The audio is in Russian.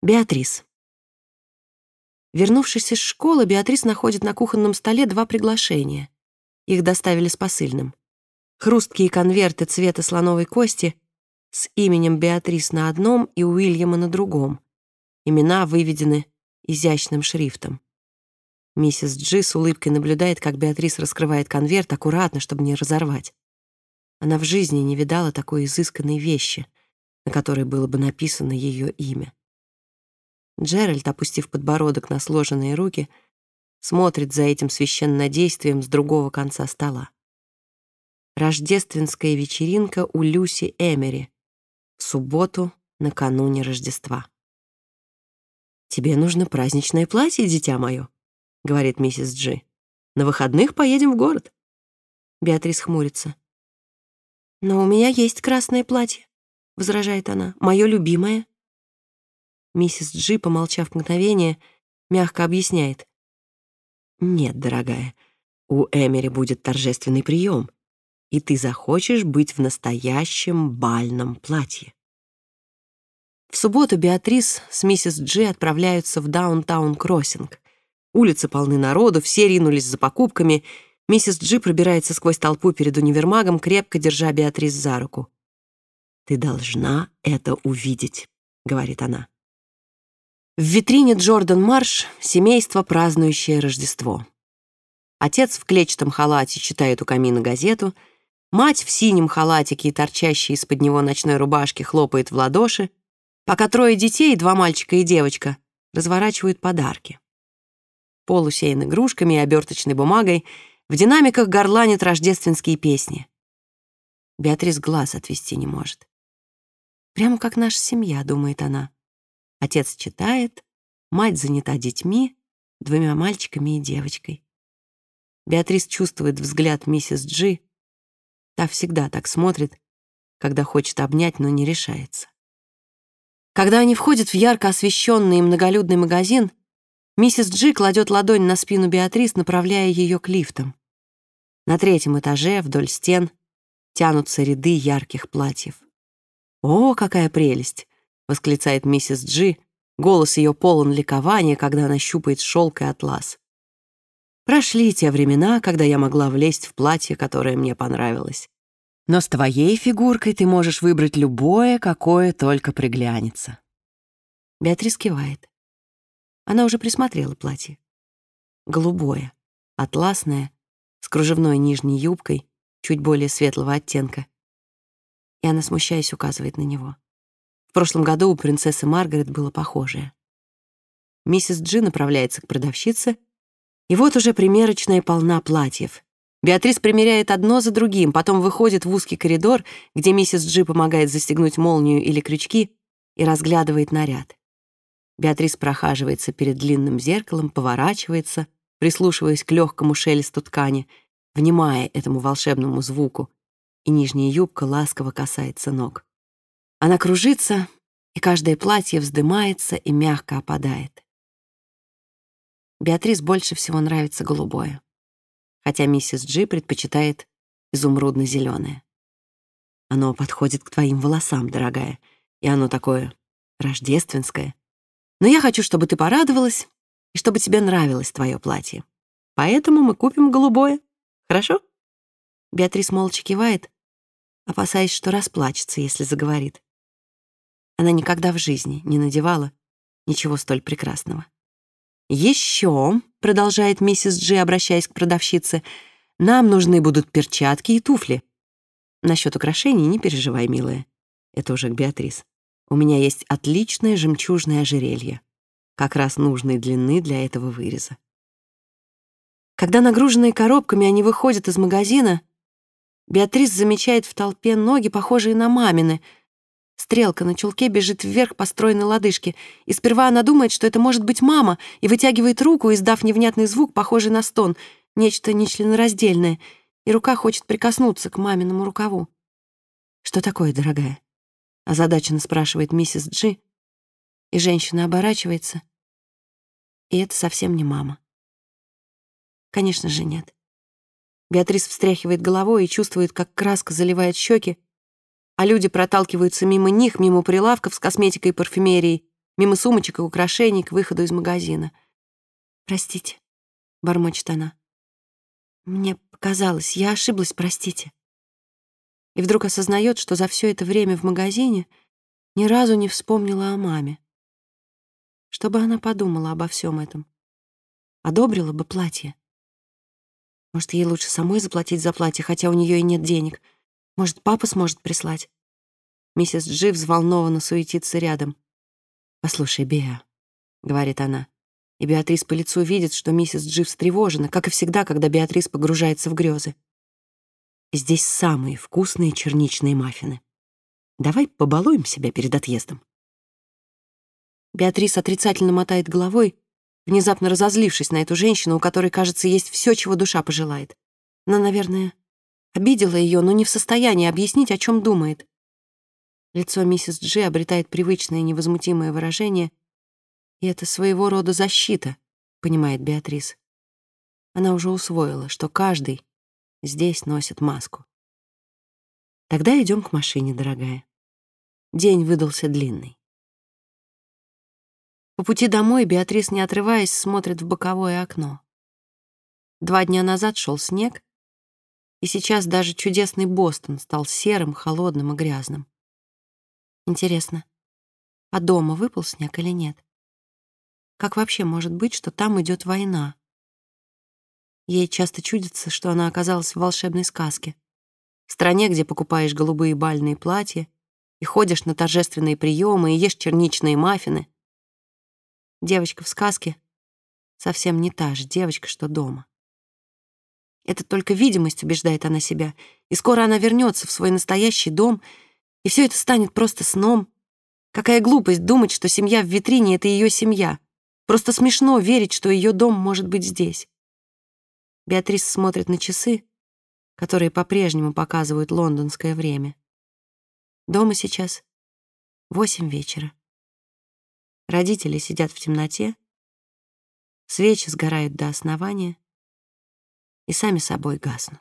Беатрис. Вернувшись из школы, Беатрис находит на кухонном столе два приглашения. Их доставили с посыльным. Хрусткие конверты цвета слоновой кости с именем Беатрис на одном и Уильяма на другом. Имена выведены изящным шрифтом. Миссис Джи с улыбкой наблюдает, как Беатрис раскрывает конверт аккуратно, чтобы не разорвать. Она в жизни не видала такой изысканной вещи, на которой было бы написано ее имя. Джеральд, опустив подбородок на сложенные руки, смотрит за этим священнодействием с другого конца стола. Рождественская вечеринка у Люси Эмери в субботу накануне Рождества. «Тебе нужно праздничное платье, дитя мое», — говорит миссис Джи. «На выходных поедем в город». Беатрис хмурится. «Но у меня есть красное платье», — возражает она, — «мое любимое». Миссис Джи, помолчав мгновение, мягко объясняет. «Нет, дорогая, у Эмери будет торжественный прием, и ты захочешь быть в настоящем бальном платье». В субботу Беатрис с миссис Джи отправляются в Даунтаун-кроссинг. Улицы полны народу, все ринулись за покупками. Миссис Джи пробирается сквозь толпу перед универмагом, крепко держа Беатрис за руку. «Ты должна это увидеть», — говорит она. В витрине Джордан Марш семейство, празднующее Рождество. Отец в клетчатом халате читает у камина газету, мать в синем халатике и торчащей из-под него ночной рубашки хлопает в ладоши, пока трое детей, два мальчика и девочка, разворачивают подарки. Пол усеян игрушками и оберточной бумагой, в динамиках горланят рождественские песни. Беатрис глаз отвести не может. Прямо как наша семья, думает она. Отец читает, мать занята детьми, двумя мальчиками и девочкой. Беатрис чувствует взгляд миссис Джи. Та всегда так смотрит, когда хочет обнять, но не решается. Когда они входят в ярко освещенный и многолюдный магазин, миссис Джи кладет ладонь на спину Беатрис, направляя ее к лифтам. На третьем этаже вдоль стен тянутся ряды ярких платьев. О, какая прелесть! — восклицает миссис Джи. Голос ее полон ликования, когда она щупает шелк и атлас. Прошли те времена, когда я могла влезть в платье, которое мне понравилось. Но с твоей фигуркой ты можешь выбрать любое, какое только приглянется. Беатрис кивает. Она уже присмотрела платье. Голубое, атласное, с кружевной нижней юбкой, чуть более светлого оттенка. И она, смущаясь, указывает на него. В прошлом году у принцессы Маргарет было похожее. Миссис Джи направляется к продавщице, и вот уже примерочная полна платьев. Беатрис примеряет одно за другим, потом выходит в узкий коридор, где миссис Джи помогает застегнуть молнию или крючки и разглядывает наряд. Беатрис прохаживается перед длинным зеркалом, поворачивается, прислушиваясь к легкому шелесту ткани, внимая этому волшебному звуку, и нижняя юбка ласково касается ног. Она кружится, и каждое платье вздымается и мягко опадает. Беатрис больше всего нравится голубое, хотя миссис Джи предпочитает изумрудно зеленое Оно подходит к твоим волосам, дорогая, и оно такое рождественское. Но я хочу, чтобы ты порадовалась и чтобы тебе нравилось твое платье. Поэтому мы купим голубое. Хорошо?» Беатрис молча кивает, опасаясь, что расплачется, если заговорит. Она никогда в жизни не надевала ничего столь прекрасного. «Еще», — продолжает миссис Джи, обращаясь к продавщице, «нам нужны будут перчатки и туфли. Насчет украшений не переживай, милая. Это уже к Беатрис. У меня есть отличное жемчужное ожерелье, как раз нужной длины для этого выреза». Когда нагруженные коробками они выходят из магазина, Беатрис замечает в толпе ноги, похожие на мамины — Стрелка на чулке бежит вверх по стройной лодыжке, и сперва она думает, что это может быть мама, и вытягивает руку, издав невнятный звук, похожий на стон, нечто нечленораздельное, и рука хочет прикоснуться к маминому рукаву. «Что такое, дорогая?» — озадаченно спрашивает миссис Джи, и женщина оборачивается, и это совсем не мама. Конечно же, нет. Беатрис встряхивает головой и чувствует, как краска заливает щеки, а люди проталкиваются мимо них, мимо прилавков с косметикой и парфюмерией, мимо сумочек и украшений к выходу из магазина. «Простите», — бормочет она. «Мне показалось, я ошиблась, простите». И вдруг осознает, что за все это время в магазине ни разу не вспомнила о маме. Что бы она подумала обо всем этом? Одобрила бы платье? Может, ей лучше самой заплатить за платье, хотя у нее и нет денег. Может, папа сможет прислать? Миссис Джи взволнованно суетится рядом. «Послушай, Беа», — говорит она, и Беатрис по лицу видит, что миссис Джи встревожена, как и всегда, когда Беатрис погружается в грезы. «Здесь самые вкусные черничные маффины. Давай побалуем себя перед отъездом». Беатрис отрицательно мотает головой, внезапно разозлившись на эту женщину, у которой, кажется, есть все, чего душа пожелает. Она, наверное, обидела ее, но не в состоянии объяснить, о чем думает. Лицо миссис Джи обретает привычное невозмутимое выражение, и это своего рода защита, понимает Беатрис. Она уже усвоила, что каждый здесь носит маску. Тогда идем к машине, дорогая. День выдался длинный. По пути домой Беатрис, не отрываясь, смотрит в боковое окно. Два дня назад шел снег, и сейчас даже чудесный Бостон стал серым, холодным и грязным. Интересно, а дома выпал снег или нет? Как вообще может быть, что там идет война? Ей часто чудится, что она оказалась в волшебной сказке. В стране, где покупаешь голубые бальные платья и ходишь на торжественные приемы и ешь черничные маффины — Девочка в сказке совсем не та же девочка, что дома. Это только видимость, убеждает она себя, и скоро она вернется в свой настоящий дом, и все это станет просто сном. Какая глупость думать, что семья в витрине — это ее семья. Просто смешно верить, что ее дом может быть здесь. Беатрис смотрит на часы, которые по-прежнему показывают лондонское время. Дома сейчас восемь вечера. Родители сидят в темноте, свечи сгорают до основания и сами собой гаснут.